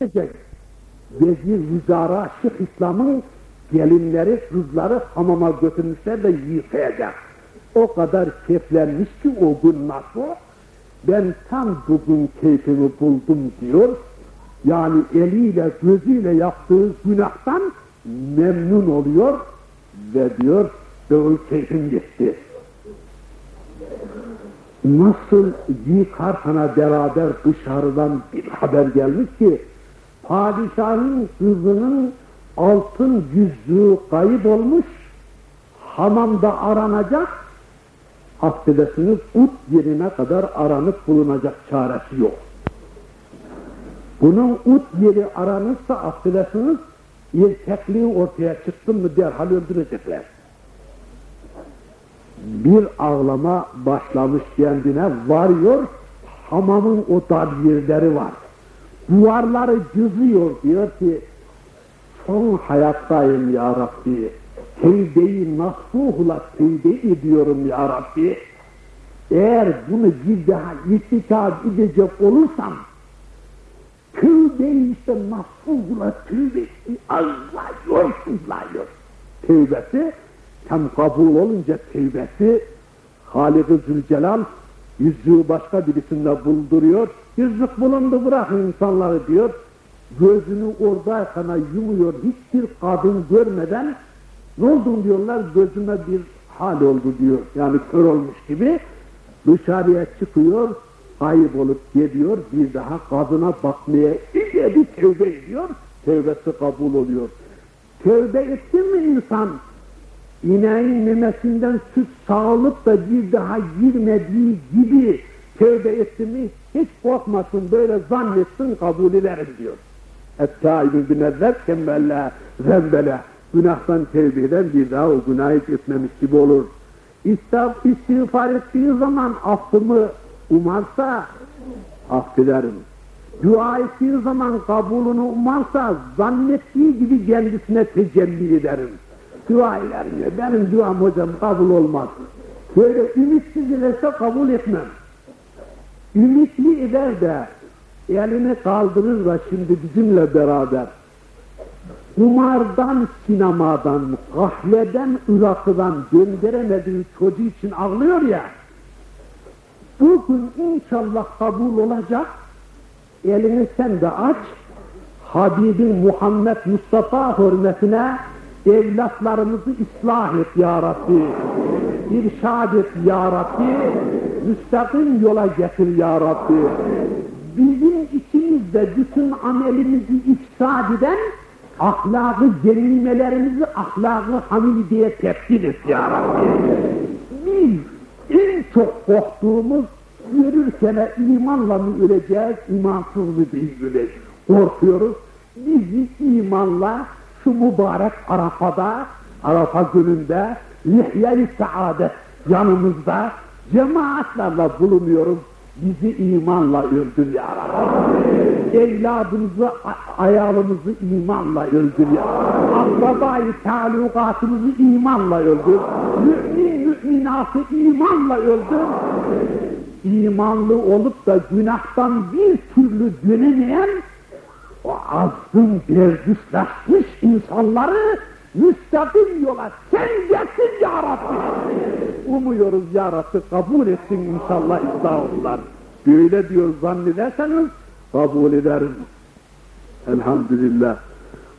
Vezir Vizara Şık İslam'ın gelinleri, kızları hamama götürmüşler de yıkayacak. O kadar keyiflenmiş ki o gün nasıl? Ben tam bugün keyfimi buldum diyor. Yani eliyle, gözüyle yaptığı günahtan memnun oluyor ve diyor, doğul keyfim gitti. Nasıl yıkarhana beraber dışarıdan bir haber gelmiş ki, padişahın kızının altın yüzüğü kayıp olmuş, hamamda aranacak, affedersiniz ut yerine kadar aranıp bulunacak çaresi yok. Bunun ut yeri aranırsa affedersiniz, erkekliği ortaya çıktı mı derhal öldürecekler. Bir ağlama başlamış kendine, varıyor, hamamın o dar yerleri var. Duvarları cızıyor, diyor ki, son hayattayım ya Rabbi. Tevbeyi nasuhla tevbe ediyorum ya Rabbi. Eğer bunu bir daha irtikab edecek olursam, tövbeyi işte nasuhla tövbe azlıyor, sızlıyor. Tövbesi, tam kabul olunca tövbesi, Halik-i Zülcelal yüzüğü başka birisinde bulduruyor. Yüzük bulundu bırakın insanları diyor. Gözünü oradayken yumuyor hiçbir kadın görmeden ne oldun diyorlar gözüme bir hal oldu diyor. Yani kör olmuş gibi dışarıya çıkıyor kaybolup geliyor bir daha kadına bakmaya iyice bir tövbe ediyor. Tövbesi kabul oluyor. Tövbe etti mi insan ineğin memesinden süt sağılıp da bir daha girmediği gibi tövbe etti mi hiç korkmasın böyle zannetsin kabul ederim diyor. Et-tâibü binezzeb kemmelle zembele günahtan tevbe eden bir daha o günahı etmemiş gibi olur. İstaf, istiğfar ettiği zaman affımı umarsa affederim. Dua ettiği zaman kabulünü umarsa zannettiği gibi kendisine tecelli ederim. Dua ya, benim duam hocam kabul olmaz. Böyle ümitsiz ederse kabul etmem. Ümitli eder de elini kaldırır da şimdi bizimle beraber. Kumardan, sinemadan, kahveden, ırakıdan gönderemediği çocuğu için ağlıyor ya, bugün inşallah kabul olacak, elini sen de aç, Habibin Muhammed Mustafa hürmetine evlatlarımızı ıslah et ya Rabbi, irşad et ya Rabbi, müstakim yola getir ya Rabbi. Bizim içimizde bütün amelimizi ifsad eden ahlakı cerimelerimizi ahlakı hamideye tepkil et ya Rabbi. Biz en çok korktuğumuz yürürken imanla mı öleceğiz, imansız mı değil korkuyoruz. Bizi imanla şu mübarek Arafa'da, Arafa gününde lihye-i saadet yanımızda cemaatlerle bulunuyoruz. Bizi imanla öldür ya. Evladımızı, ayağımızı imanla öldür ya Rabbi. Talukatımızı imanla öldür. Mümin, müminatı imanla öldür. İmanlı olup da günahtan bir türlü dönemeyen o azgın berdüşlaşmış insanları müstakim yola sen getir ya. Umuyoruz ya kabul etsin inşallah İslam'lar. Böyle diyor zannederseniz kabul ederim. Elhamdülillah.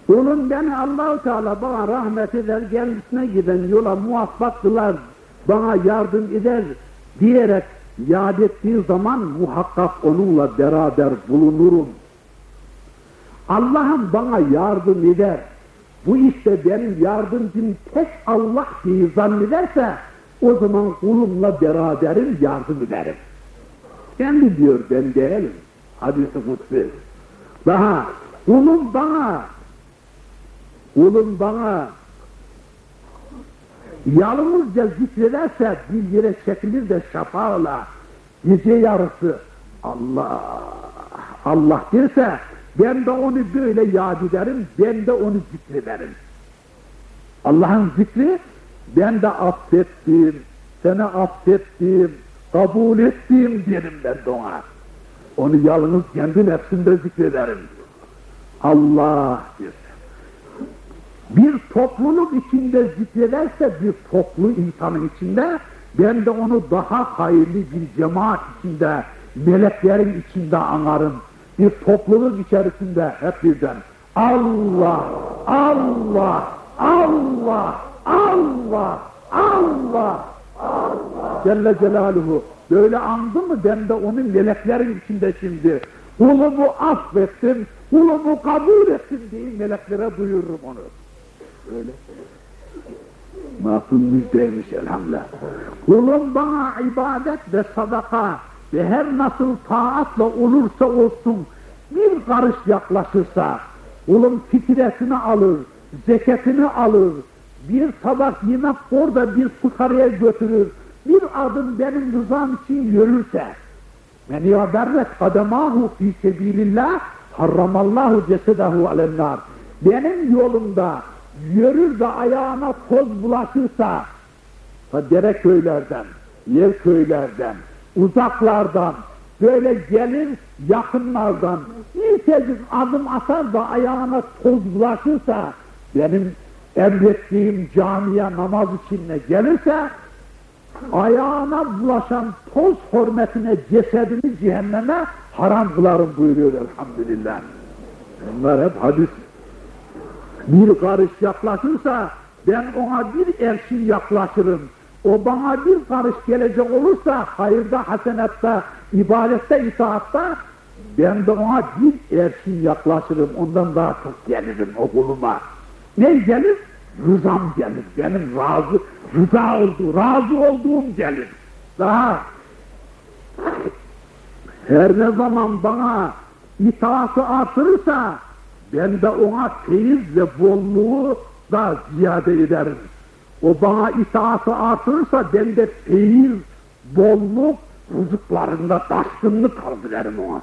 Kulun beni Allahu Teala bana rahmet eder, kendisine giden yola muvaffak kılar, bana yardım eder diyerek yad ettiği zaman muhakkak onunla beraber bulunurum. Allah'ım bana yardım eder. Bu işte benim yardımcım tek Allah diye zannederse o zaman kulumla beraberim yardım ederim. Kendi diyor ben değilim. Hadis-i Kutsi. Daha kulum bana kulum bana yalnızca zikrederse bir yere çekilir de şafağla gece yarısı Allah Allah derse ben de onu böyle yad ederim, ben de onu zikrederim. Allah'ın zikri, ben de affettim, seni affettim, kabul ettim derim ben de ona. Onu yalnız kendi nefsimde zikrederim. Allah dersin. Bir topluluk içinde zikrederse bir toplu insanın içinde ben de onu daha hayırlı bir cemaat içinde, meleklerin içinde anarım. Bir topluluk içerisinde hep birden Allah, Allah, Allah, Allah, Allah, Allah. Celle Celaluhu. Böyle andı mı ben de onun meleklerin içinde şimdi. Kulumu affettim, kulumu kabul ettim diye meleklere duyururum onu. Öyle. Nasıl müjdeymiş elhamdülillah. Kulum bana ibadet ve sadaka ve her nasıl taatla olursa olsun bir karış yaklaşırsa kulum fitresini alır, zeketini alır, bir tabak yemek orada bir fukaraya götürür, bir adım benim rızam için yürürse, men yaberret kademahu fi sebilillah harramallahu cesedahu alennar. Benim yolumda yürür de ayağına toz bulaşırsa, dere köylerden, yer köylerden, uzaklardan, böyle gelir yakınlardan bir tecik adım atar da ayağına toz bulaşırsa, benim emrettiğim camiye namaz içinde gelirse, ayağına bulaşan toz hürmetine cesedini cehenneme haram kılarım buyuruyor elhamdülillah. Bunlar hep hadis. Bir karış yaklaşırsa ben ona bir erşin yaklaşırım. O bana bir karış gelecek olursa hayırda, hasenatta, ibadette, itaatta ben de ona bir erşin yaklaşırım. Ondan daha çok gelirim o kuluma. Ne gelir? Rızam gelir. Benim razı, rıza oldu, razı olduğum gelir. Daha her ne zaman bana itaatı artırırsa ben de ona feyiz ve bolluğu da ziyade ederim. O bana itaatı artırırsa ben de feyiz, bolluk, rızıklarında taşkınlık kaldırırım ona.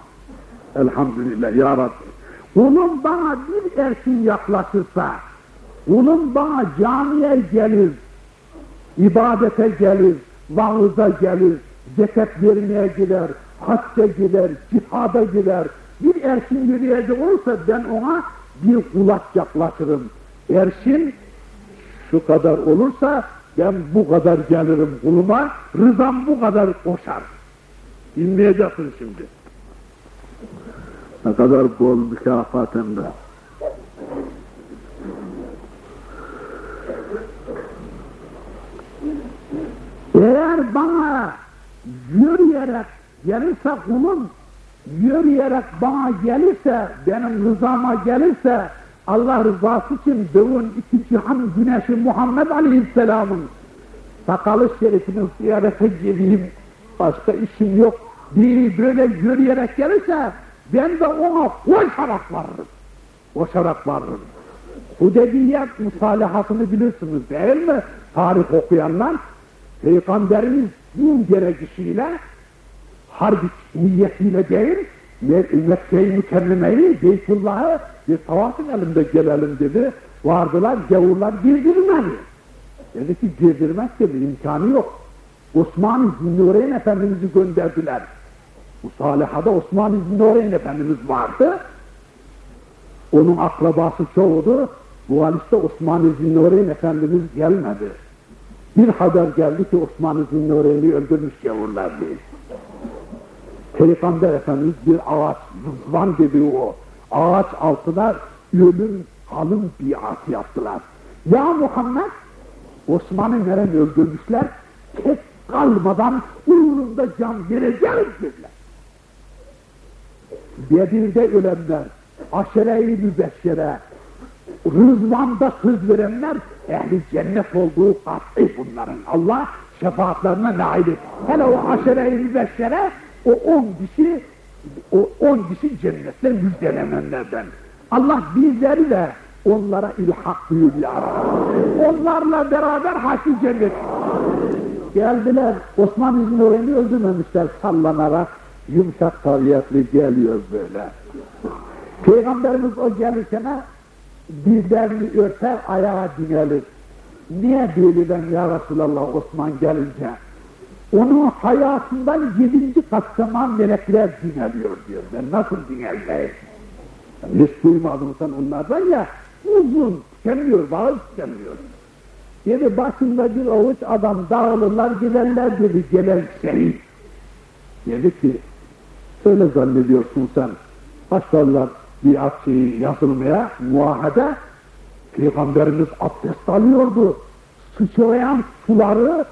Elhamdülillah ya Rabbi. Kulum bana bir erkin yaklaşırsa, kulum bana camiye gelir, ibadete gelir, vaazda gelir, zekat vermeye gider, hacca gider, cihada gider, bir erşin yürüyecek olursa ben ona bir kulak yaklaşırım. Erşin şu kadar olursa ben bu kadar gelirim kuluma, rızam bu kadar koşar. Dinleyeceksin şimdi. Ne kadar bol mükafatında. Eğer bana yürüyerek gelirse kulum, yürüyerek bana gelirse, benim rızama gelirse, Allah rızası için doğun iki cihan güneşi Muhammed Aleyhisselam'ın sakalı şerifini ziyarete geleyim, başka işim yok. Biri böyle yürüyerek gelirse, ben de ona koşarak varırım. Koşarak varırım. Hudeybiyet musalahatını bilirsiniz değil mi? Tarih okuyanlar. Peygamberimiz din gerekişiyle harp niyetiyle değil, Mekke-i Mükerreme'yi, Beytullah'ı bir tavafın elinde gelelim dedi. Vardılar, gavurlar girdirmedi. Dedi ki girdirmek dedi, imkanı yok. Osman Zinnureyn Efendimiz'i gönderdiler. Musalihada Osman Zinnureyn Efendimiz vardı. Onun akrabası çoğudu. Bu haliste Osman Zinnureyn Efendimiz gelmedi. Bir haber geldi ki Osman Zinnureyn'i öldürmüş gavurlar değil. Peygamber Efendimiz bir ağaç, rızvan dediği o, ağaç altına ölüm kalın biat yaptılar. Ya Muhammed, Osman'ı neren öldürmüşler, tek kalmadan uğrunda can vereceğiz dediler. Bedir'de ölenler, aşere-i mübeşşere, Rızvan'da söz verenler ehli cennet olduğu kat'i bunların. Allah şefaatlerine nail et. Hele o aşere-i mübeşşere o on kişi o on kişi cennette müjdelenenlerden. Allah bizleri de onlara ilhak buyur ya Onlarla beraber haşi cennet. Geldiler, Osman İbni Ören'i öldürmemişler sallanarak, yumuşak tabiatlı geliyor böyle. Peygamberimiz o gelirken dizlerini örter, ayağa dinelir. Niye ben ya Resulallah Osman gelince? Onun hayatından yedinci kat zaman melekler dineliyor diyor. Ben nasıl dineleyim? Hiç duymadın sen onlardan ya, uzun, tükeniyor, bazı tükeniyor. Dedi başında bir avuç adam dağılırlar giderler dedi gelen seni. Dedi ki öyle zannediyorsun sen. Başlarlar bir şeyi yazılmaya, muahede. Peygamberimiz abdest alıyordu. Sıçrayan suları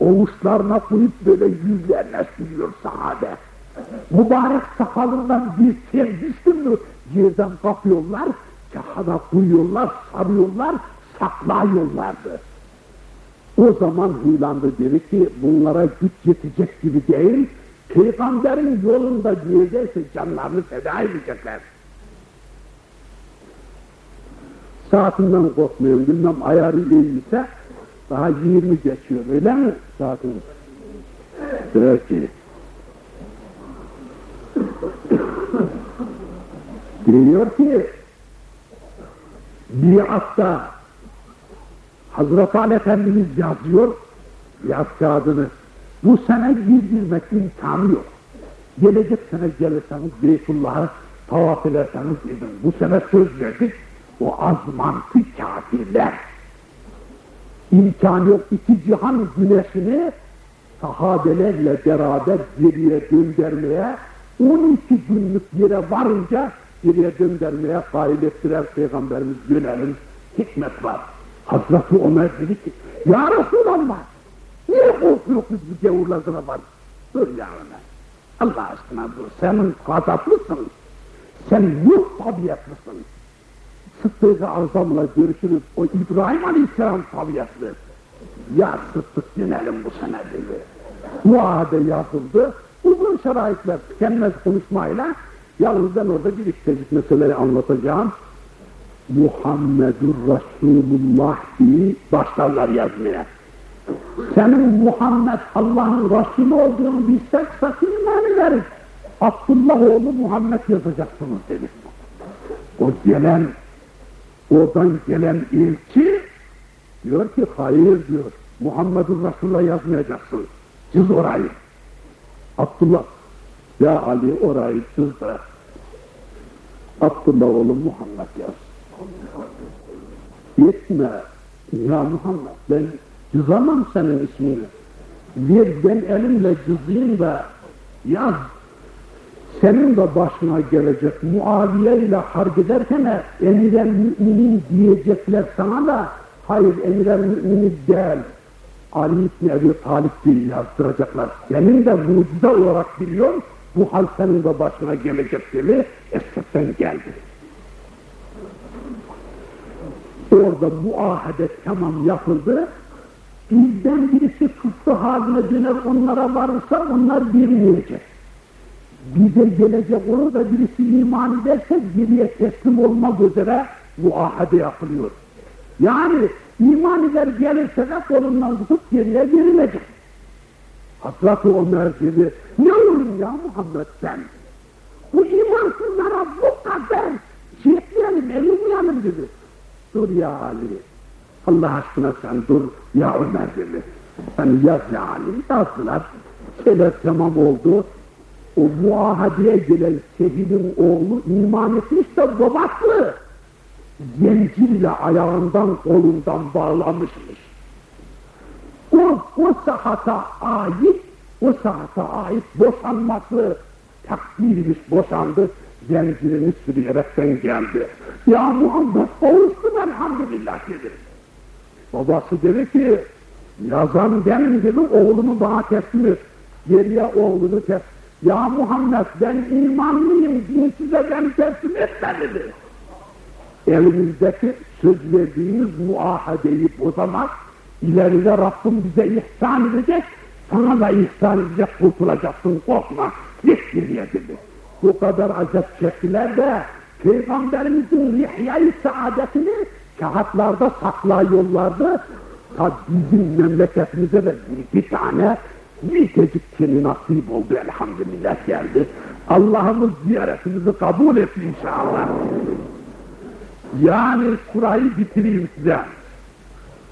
ovuçlarına koyup böyle yüzlerine sürüyor sahabe. Mübarek sakalından bir tel düştü mü yerden kapıyorlar, kağıda koyuyorlar, sarıyorlar, saklıyorlardı. O zaman huylandı dedi ki bunlara güç yetecek gibi değil, peygamberin yolunda neredeyse canlarını feda edecekler. Saatinden korkmuyorum, bilmem ayarı iyiyse daha 20 geçiyor, öyle mi saatiniz? Peki. Diyor ki, biatta Hazreti Ali Efendimiz yazıyor, yaz kağıdını. Bu sene girdirmek imkanı yok. Gelecek sene gelirseniz Beytullah'ı tavaf ederseniz gidin. Bu sene söz verdik, o azmantı kafirler. İmkanı yok iki cihan güneşini sahabelerle beraber geriye döndürmeye 12 günlük yere varınca geriye döndürmeye gail ettiler Peygamberimiz dönelim hikmet var. Hazreti Ömer dedi ki Ya Resulallah niye korkuyorsunuz bu gavurlarına var? Dur ya Ömer. Allah aşkına dur. Senin gazaplısın. Sen yok tabiatlısın. Sıddık-ı Azam'la görüşürüz. O İbrahim Aleyhisselam tabiatlı. Ya Sıddık dönelim bu sene dedi. Muahede yazıldı. Uzun şeraitler tükenmez konuşmayla yalnız ben orada bir iki meseleleri anlatacağım. Muhammedur Resulullah diye başlarlar yazmaya. Senin Muhammed Allah'ın Resulü olduğunu bilsek sakın iman ederiz. Abdullah oğlu Muhammed yazacaksınız dedi. O gelen, oradan gelen elçi diyor ki hayır diyor. Muhammedur Resulullah yazmayacaksın. Çiz orayı. Abdullah, ya Ali orayı çiz de Abdullah oğlu Muhammed yaz. Yetme ya Muhammed ben cızamam senin ismini. Ver ben elimle cızayım da yaz. Senin de başına gelecek Muaviye ile harp ederken emir müminin diyecekler sana da hayır emir mümini değil. Ali İbni Ebi Talip diye yazdıracaklar. Senin de mucize olarak biliyor, bu hal senin de başına gelecek dedi, eseften geldi. Orada muahede tamam yapıldı. Bizden birisi tuttu haline döner onlara varırsa onlar bilmeyecek. Bize gelecek olur da birisi iman ederse geriye teslim olmak üzere muahede yapılıyor. Yani iman eder gelirse de kolundan tutup geriye verilecek. Hazreti Ömer dedi, ne olur ya Muhammed sen? Bu imansızlara bu kadar etmeyelim, ellemeyelim dedi. Dur ya Ali. Allah aşkına sen dur ya Ömer dedi. Sen yaz ya Ali. Yazdılar. Şeyler tamam oldu. O muahadeye gelen Sehil'in oğlu iman etmiş de babaklı. Zincirle ayağından kolundan bağlamışmış. O, o sahata ait, o sahata ait boşanması takdirmiş, boşandı zincirini sürüyerekten geldi. Ya Muhammed kavuştum elhamdülillah dedi. Babası dedi ki yazan benim dedi oğlumu bana teslim et. Geriye oğlunu teslim Ya Muhammed ben imanlıyım din size beni teslim etme dedi. Elimizdeki söz verdiğimiz muahadeyi bozamaz. İleride Rabbim bize ihsan edecek. Sana da ihsan edecek kurtulacaksın korkma. Git geriye dedi bu kadar acep çektiler de Peygamberimizin lihya-i saadetini kağıtlarda saklıyorlardı. Ta bizim memleketimize de bir, bir tane tecik nasip oldu elhamdülillah geldi. Allah'ımız ziyaretimizi kabul etti inşallah. Yani şurayı bitireyim size.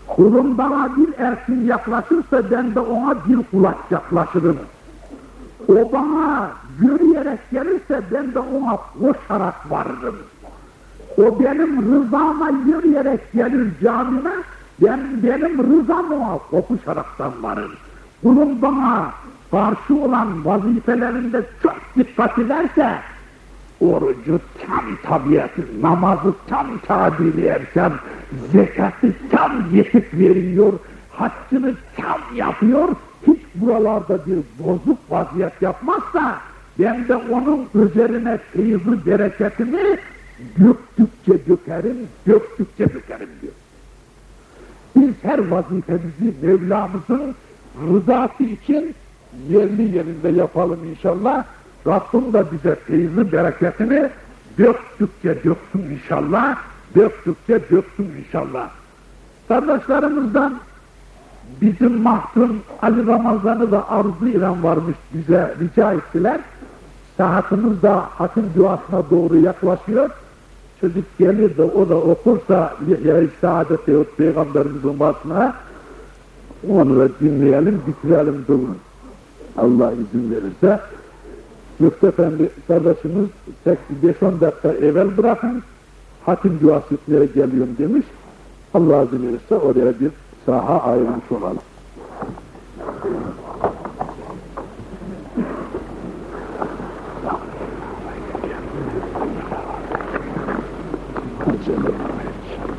Kulum bana bir erkin yaklaşırsa ben de ona bir kulak yaklaşırım. O bana yürüyerek gelirse ben de ona koşarak varırım. O benim rızama yürüyerek gelir camime, ben benim rızam ona kopuşaraktan varır. Kulum bana karşı olan vazifelerinde çok dikkat ederse, orucu tam tabiatı, namazı tam tabiri erken, zekatı tam yetip veriyor, haccını tam yapıyor, hiç buralarda bir bozuk vaziyet yapmazsa, ben de onun üzerine feyzi bereketini döktükçe dökerim, döktükçe dökerim diyor. Biz her vazifemizi Mevlamızın rızası için yerli yerinde yapalım inşallah. Rabbim de bize feyzi bereketini döktükçe döksün inşallah, döktükçe döksün inşallah. Kardeşlerimizden bizim mahdum Ali Ramazan'ı da arzu İran varmış bize rica ettiler. Saatimiz da hatim duasına doğru yaklaşıyor. Çocuk gelir de o da okursa ya saadet yahut peygamberimizin vasfına da dinleyelim, bitirelim durun. Allah izin verirse Müftü Efendi kardeşimiz 5-10 dakika evvel bırakın hatim duası etmeye geliyorum demiş. Allah izin verirse oraya bir saha ayırmış olalım.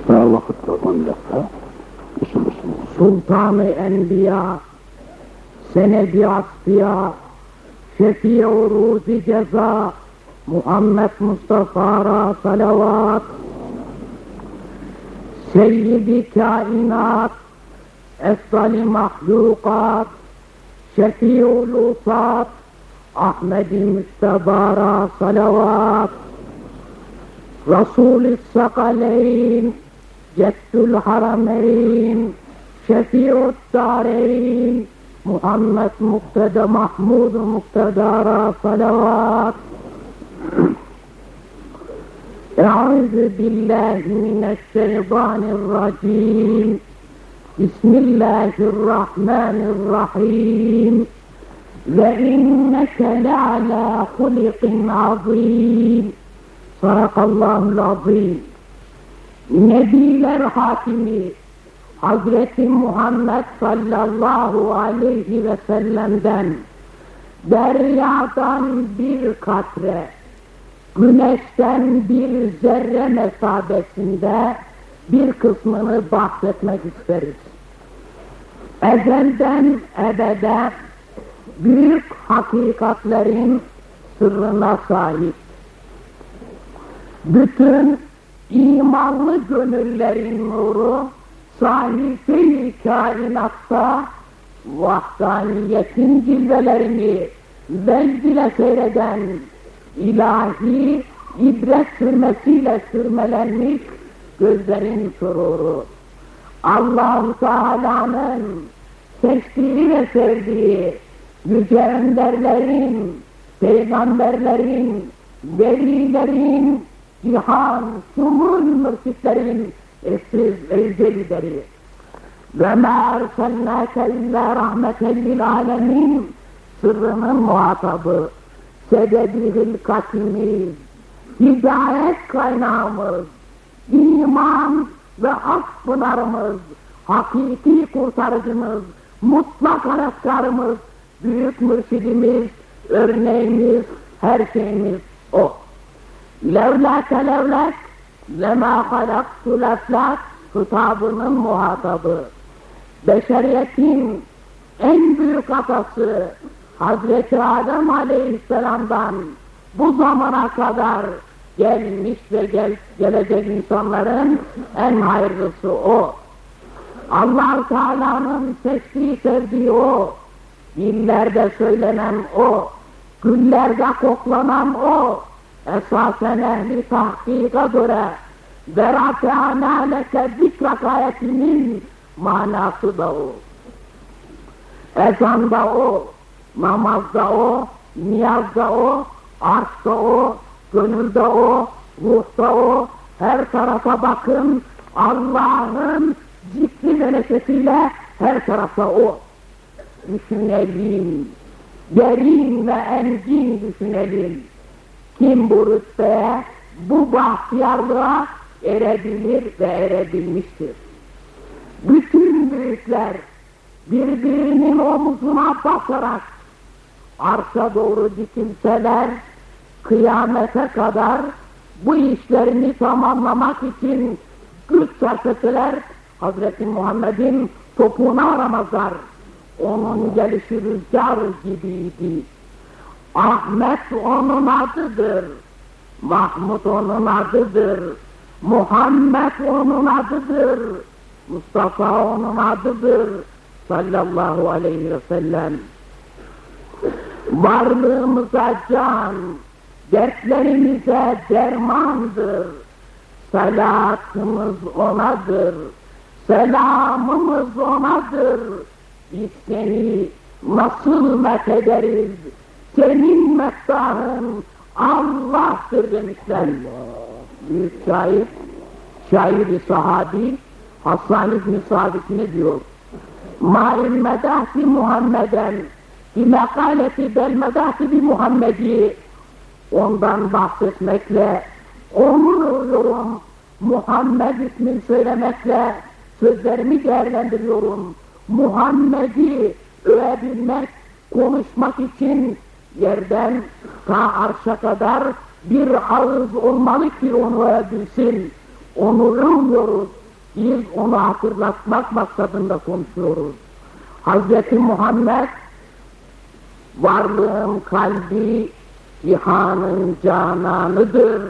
Daha vakit var 10 dakika. Sultanı Enbiya, Senedi Asfiya, Şefi Uruzi Ceza, Muhammed Mustafa'ra salavat, Seyyidi Kainat, Efdali Mahlukat, Şefi Lusat, Ahmedi Müstebara salavat, Resul-i Sakaleyn, Ceddül Harameyn, شفيع الشارعين محمد مقتدى محمود مقتدى صلوات. أعوذ بالله من الشيطان الرجيم. بسم الله الرحمن الرحيم. لإنك لعلى خلق عظيم. صدق الله العظيم. نبيل الحاكمين Hazreti Muhammed sallallahu aleyhi ve sellem'den deryadan bir katre, güneşten bir zerre mesabesinde bir kısmını bahsetmek isteriz. Ezelden ebede büyük hakikatlerin sırrına sahip. Bütün imanlı gönüllerin nuru sahife-i kainatta vahdaniyetin cilvelerini belgile seyreden ilahi ibret sürmesiyle sürmelenmiş gözlerin sururu. allah Teala'nın seçtiği ve sevdiği yüce önderlerin, peygamberlerin, velilerin, cihan, sumul mürşitlerin eşsiz ve lideri. Ve mâ ersennâke illâ rahmeten lil alemin sırrının muhatabı, sebebi hilkatimiz, hidayet kaynağımız, iman ve hak pınarımız, hakiki kurtarıcımız, mutlak anahtarımız, büyük mürşidimiz, örneğimiz, her şeyimiz o. Levlâke levlâk, lema halaktul eflak muhatabı. Beşeriyetin en büyük atası Hazreti Adem Aleyhisselam'dan bu zamana kadar gelmiş ve gel, gelecek insanların en hayırlısı o. allah Teala'nın seçtiği sevdiği o. Dillerde söylenen o. Güllerde koklanan o. Esasen ehli tahkika göre Verafe'ana leke zikrak ayetinin manası da o. Ezanda o, namazda o, niyazda o, arşta o, gönülde o, ruhta o, her tarafa bakın, Allah'ın zikri ve neşesiyle her tarafta o. Düşünelim, derin ve engin düşünelim. Kim bu rütbeye, bu bahtiyarlığa erebilir ve erebilmiştir. Bütün büyükler birbirinin omuzuna basarak arka doğru dikilseler kıyamete kadar bu işlerini tamamlamak için güç sarf etseler Hazreti Muhammed'in topuğunu aramazlar. Onun gelişi rüzgar gibiydi. Ahmet onun adıdır. Mahmud onun adıdır. Muhammed onun adıdır. Mustafa onun adıdır. Sallallahu aleyhi ve sellem. Varlığımıza can, dertlerimize dermandır. Salatımız onadır. Selamımız onadır. Biz seni nasıl methederiz? Senin meddahın Allah'tır demişler. Büyük şair, şairi sahabi Hasan İbni Sabit ne diyor? Ma'il medahti Muhammeden bir mekaleti bel medahti bir Muhammedi ondan bahsetmekle onur oluyorum. Muhammed ismini söylemekle sözlerimi değerlendiriyorum. Muhammed'i övebilmek, konuşmak için yerden ta arşa kadar bir ağız olmalı ki onu övebilsin. Onu övmüyoruz. Biz onu hatırlatmak maksadında konuşuyoruz. Hazreti Muhammed varlığın kalbi cihanın cananıdır.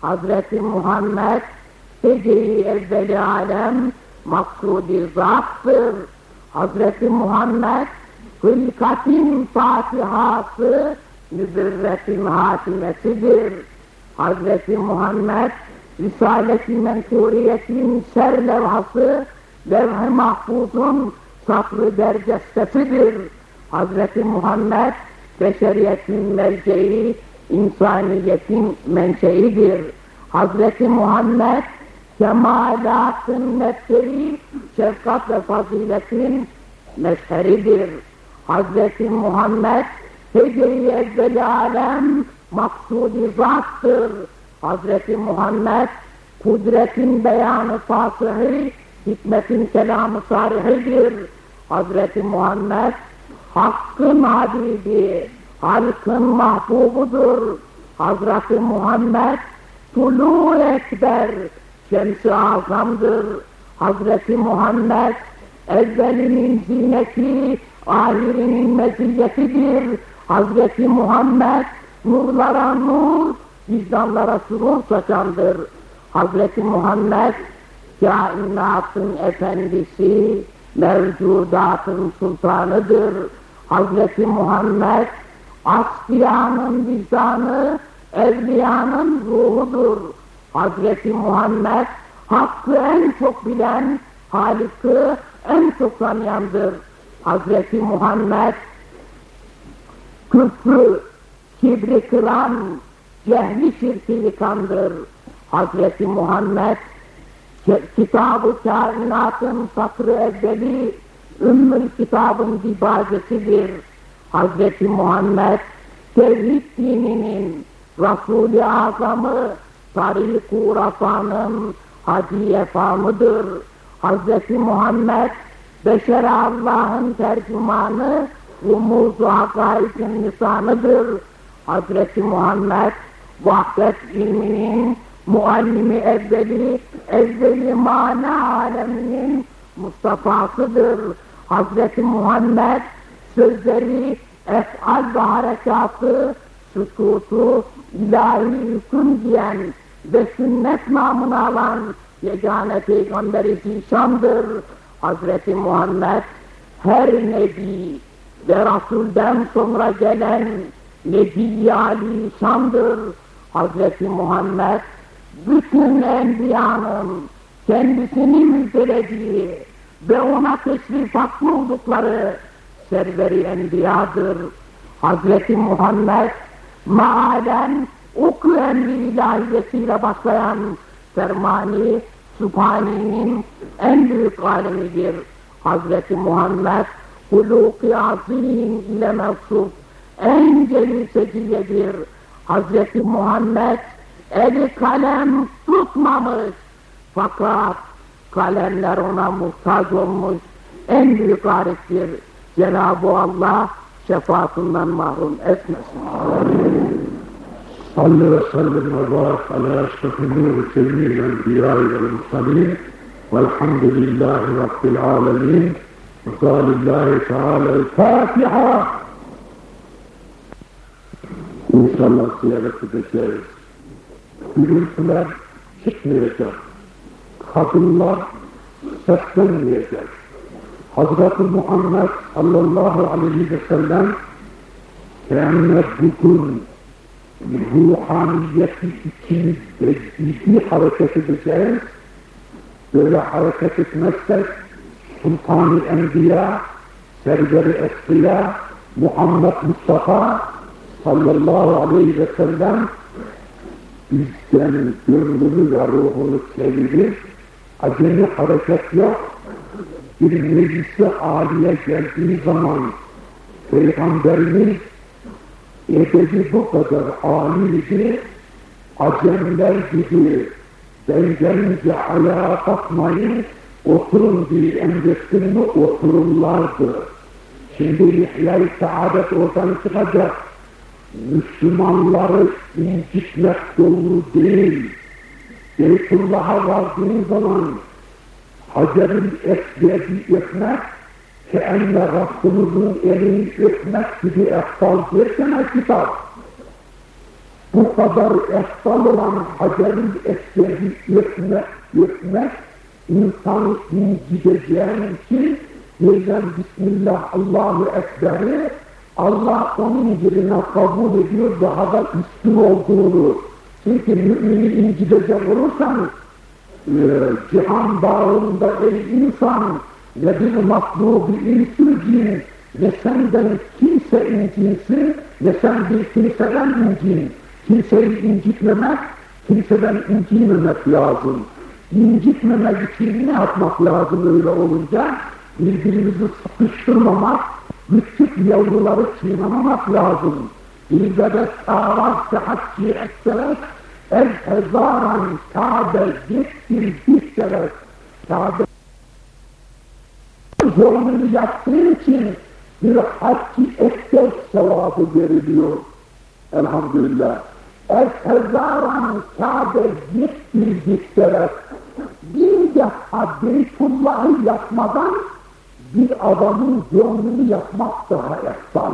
Hazreti Muhammed Hece-i evveli alem maksudi zattır. Hazreti Muhammed hılkatin fatihası mübirretin hatimesidir. Hazreti Muhammed Risalet-i Mensuriyetin serlevhası levh-i mahfuzun satrı dercestesidir. Hazreti Muhammed beşeriyetin merceği, insaniyetin menşeidir. Hazreti Muhammed kemalatın nefseri, şefkat ve faziletin mezheridir. Hazreti Muhammed hece-i evveli alem maksudi zattır. Hazreti Muhammed kudretin beyanı fasıhı, hikmetin kelamı sarihidir. Hazreti Muhammed Hakkın Habibi, halkın mahbubudur. Hazreti Muhammed Tulu Ekber, Şems-i Azam'dır. Hazreti Muhammed evvelinin zineti, ahirinin meziyetidir. Hazreti Muhammed nurlara nur, vicdanlara surur saçandır. Hazreti Muhammed kainatın efendisi, mevcudatın sultanıdır. Hazreti Muhammed asfiyanın vicdanı, evliyanın ruhudur. Hazreti Muhammed hakkı en çok bilen, Halık'ı en çok tanıyandır. Hazreti Muhammed küfrü, kibri kıran, cehli şirki yıkandır. Hazreti Muhammed kitabı kainatın satrı evveli, ümmül kitabın dibacesidir. Hazreti Muhammed tevhid dininin Resul-i Azam'ı Tarih-i Kurafan'ın hadi efamıdır. Hazreti Muhammed beşer Allah'ın tercümanı Rumuzu Hakaikin lisanıdır. Hazreti Muhammed vahdet ilminin muallimi evveli, evveli mana aleminin Mustafa'sıdır. Hazreti Muhammed sözleri, efal ve harekatı, sükutu, ilahi hüküm diyen ve sünnet namını alan yegane peygamberi zişandır. Hazreti Muhammed her nebi ve Rasul'den sonra gelen Nebi Ali. Hazreti Muhammed bütün enbiyanın kendisini müjdelediği ve ona teşrifatlı oldukları serveri enbiyadır. Hazreti Muhammed maalen oku emri ilahiyesiyle başlayan Fermani Sübhani'nin en büyük alemidir. Hazreti Muhammed huluk-i azim ile mevsuf en celil secilledir. Hazreti Muhammed eli kalem tutmamış. Fakat kalemler ona muhtaç olmuş. En büyük ariftir. Cenab-ı Allah şefaatinden mahrum etmesin. صل وسلم وبارك على اشرف النور جميع الانبياء والمرسلين والحمد لله رب العالمين وقال الله تعالى الفاتحه İnşallah ziyaret edeceğiz. Gürültüler çıkmayacak. Kadınlar seslenmeyecek. Hazreti Muhammed sallallahu aleyhi ve sellem kendine bugün ruhaniyeti için ciddi hareket edeceğiz. Böyle hareket etmezsek Sultan-ı Enbiya, Server-i Esriya, Muhammed Mustafa sallallahu aleyhi ve sellem bizden gönlünü ve ruhunu çevirir. Acemi hareket yok. Bir meclise aliye geldiği zaman Peygamberimiz edebi bu kadar aliydi, acemler gibi ben gelince ayağa kalkmayın, oturun diye emrettin mi otururlardı. Şimdi İhya-i Saadet oradan çıkacak. Müslümanları incitmek doğru değil. Beytullah'a vardığın zaman Hacer'in esbiyeti öpmek Rabbimizin elini öpmek gibi eftal derken kitap. Bu kadar eftal olan Hacer'in esbiyeti öpmek, öpmek insanı inciteceğin için birden Bismillah Allahu Ekber'i Allah onun yerine kabul ediyor daha da üstün olduğunu. Çünkü mümini incitecek olursan e, cihan bağında ey insan ne bir maklubu insücin ne senden kimse incinsin ne sen bir kimseden incin. Kimseyi incitmemek, kimseden incinmemek lazım. İncitmemek için ne yapmak lazım öyle olunca? Birbirimizi sıkıştırmamak, küçük yavruları çiğnemamak lazım. İlde de sağlar sıhhatçı etseler, el hezaran Kabe bir kere Kabe yolunu yaptığı için bir haccı ekber sevabı veriliyor. Elhamdülillah. El hezaran Kabe bir kere bir defa Beytullah'ı yapmadan bir adamın gönlünü yapmak daha eftal.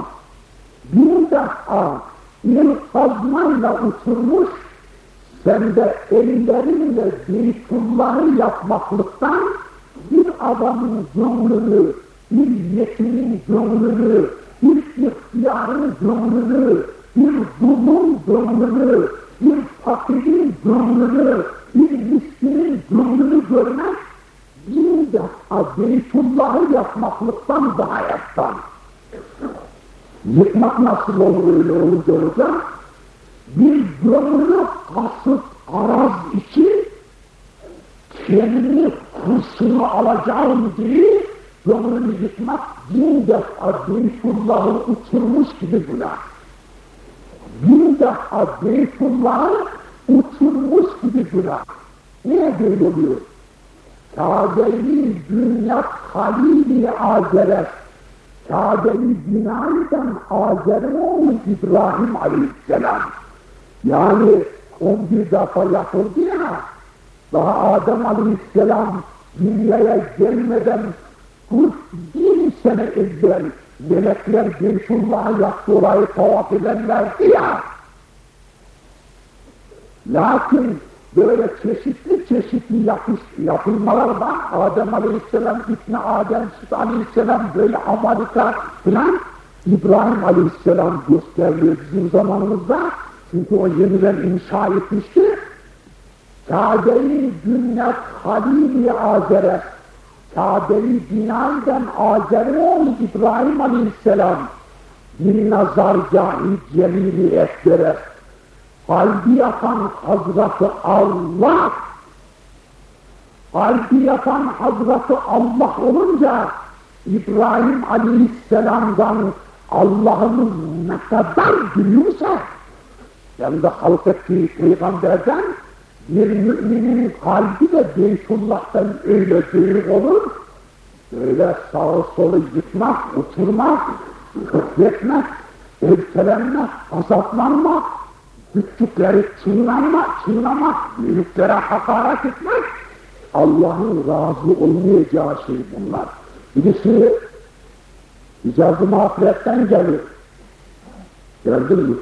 Bir defa bir kazmayla uçurmuş, sen de ellerinle Beytullah'ı yapmaklıktan bir adamın gönlünü, bir yetimin gönlünü, bir ihtiyarın gönlünü, bir dulun gönlünü, bir fakirin gönlünü, bir miskinin gönlünü görmek bir defa Beytullah'ı yapmaklıktan daha eftal. Yıkmak nasıl olur öyle olunca hocam? Bir gönlü kasıt araz için kendini kursunu alacağım diye gönlünü yıkmak bir defa Beytullah'ı uçurmuş gibi günah. Bir defa Beytullah'ı uçurmuş gibi günah. Niye böyle oluyor? Kabe'yi dünya halili Azer'e, Kabe'yi binayeden Azer'e oğlu İbrahim Aleyhisselam. Yani on bir defa yapıldı ya, daha Adem Aleyhisselam dünyaya gelmeden 41 sene evvel melekler Beytullah'a yaptı orayı tavaf edenlerdi ya. Lakin böyle çeşitli çeşitli yapış, yapılmalar var. Adem Aleyhisselam, İbni Adem, Aleyhisselam böyle Amerika filan İbrahim Aleyhisselam gösteriliyor bizim zamanımızda. Çünkü o yeniden inşa etmişti. Kabe-i Cünnet Halil-i Azer'e, Kabe-i Binay'den Azer'e oğlu İbrahim Aleyhisselam. Bir nazar cahil celili estere kalbi yapan Hazreti Allah. Kalbi yapan Hazreti Allah olunca İbrahim Aleyhisselam'dan Allah'ın ne kadar gülüyorsa hem de halk ettiği peygamberden bir müminin kalbi de Beytullah'tan öyle büyük olur, böyle sağı solu yıkmak, uçurmak, küfretmek, ertelenmek, azaplanmak, küçükleri çiğnanmak, çiğnamak, büyüklere hakaret etmek, Allah'ın razı olmayacağı şey bunlar. Birisi icazı mağfiretten gelir. Geldin mi?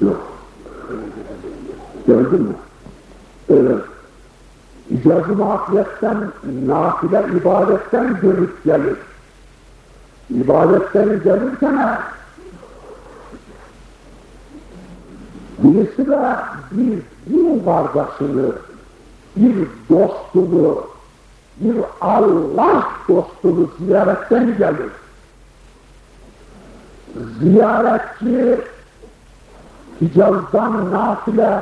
Yok. Gördün mü? Evet. İcazı mağfiretten, nafile ibadetten dönüp gelir. İbadetten gelirken birisi de bir din kardeşini, bir dostunu, bir Allah dostunu ziyaretten gelir. Ziyaretçi Hicaz'dan nafile